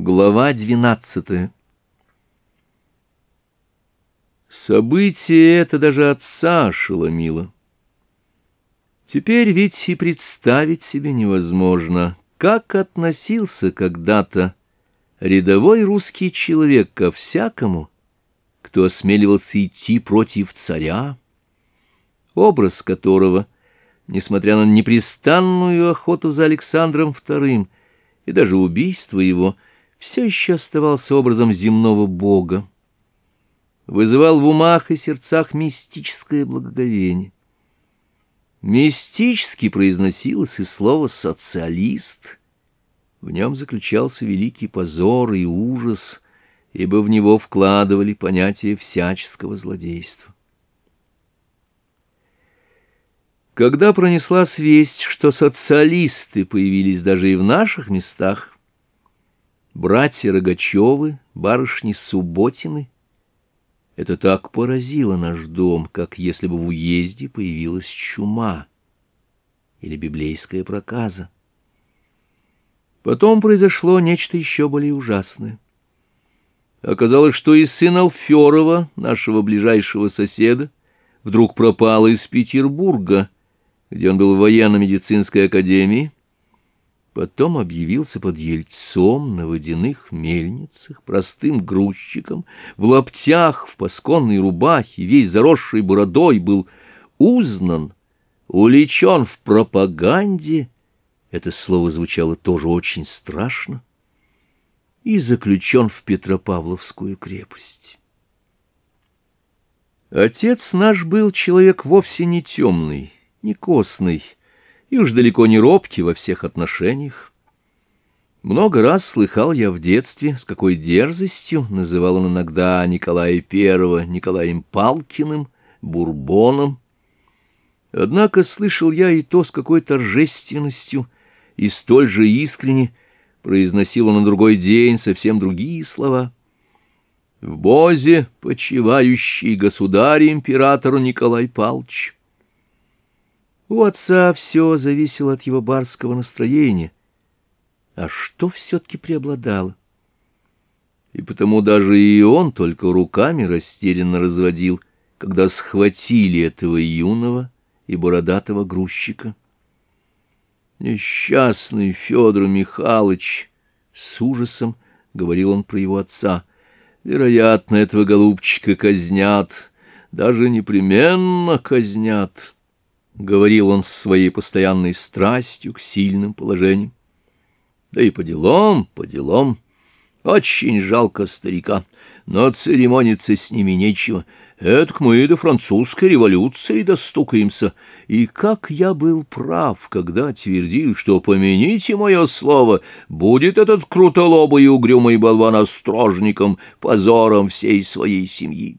Глава 12. Событие это даже отца ошеломило. Теперь ведь и представить себе невозможно, как относился когда-то рядовой русский человек ко всякому, кто осмеливался идти против царя, образ которого, несмотря на непрестанную охоту за Александром II и даже убийство его, — все еще оставался образом земного бога, вызывал в умах и сердцах мистическое благоговение. Мистически произносилось и слово «социалист». В нем заключался великий позор и ужас, ибо в него вкладывали понятие всяческого злодейства. Когда пронеслась весть, что социалисты появились даже и в наших местах, братья Рогачевы, барышни Субботины. Это так поразило наш дом, как если бы в уезде появилась чума или библейская проказа. Потом произошло нечто еще более ужасное. Оказалось, что и сын Алферова, нашего ближайшего соседа, вдруг пропал из Петербурга, где он был в военно-медицинской академии, Потом объявился под ельцом на водяных мельницах, простым грузчиком, в лаптях, в пасконной рубахе, весь заросший бородой, был узнан, уличен в пропаганде. Это слово звучало тоже очень страшно. И заключен в Петропавловскую крепость. Отец наш был человек вовсе не темный, не костный, и уж далеко не робкий во всех отношениях. Много раз слыхал я в детстве, с какой дерзостью называл он иногда Николая I Николаем Палкиным, Бурбоном. Однако слышал я и то, с какой торжественностью и столь же искренне произносил он на другой день совсем другие слова. В Бозе, почивающий государь-император Николай Палч. У отца все зависело от его барского настроения. А что все-таки преобладало? И потому даже и он только руками растерянно разводил, когда схватили этого юного и бородатого грузчика. «Несчастный Федор Михайлович!» — с ужасом говорил он про его отца. «Вероятно, этого голубчика казнят, даже непременно казнят» говорил он с своей постоянной страстью к сильным положениям. Да и по делам, по делам. Очень жалко старика, но церемониться с ними нечего. Этак мы и до французской революции достукаемся. И как я был прав, когда твердил, что, помяните мое слово, будет этот крутолобый угрюмый болван острожником, позором всей своей семьи.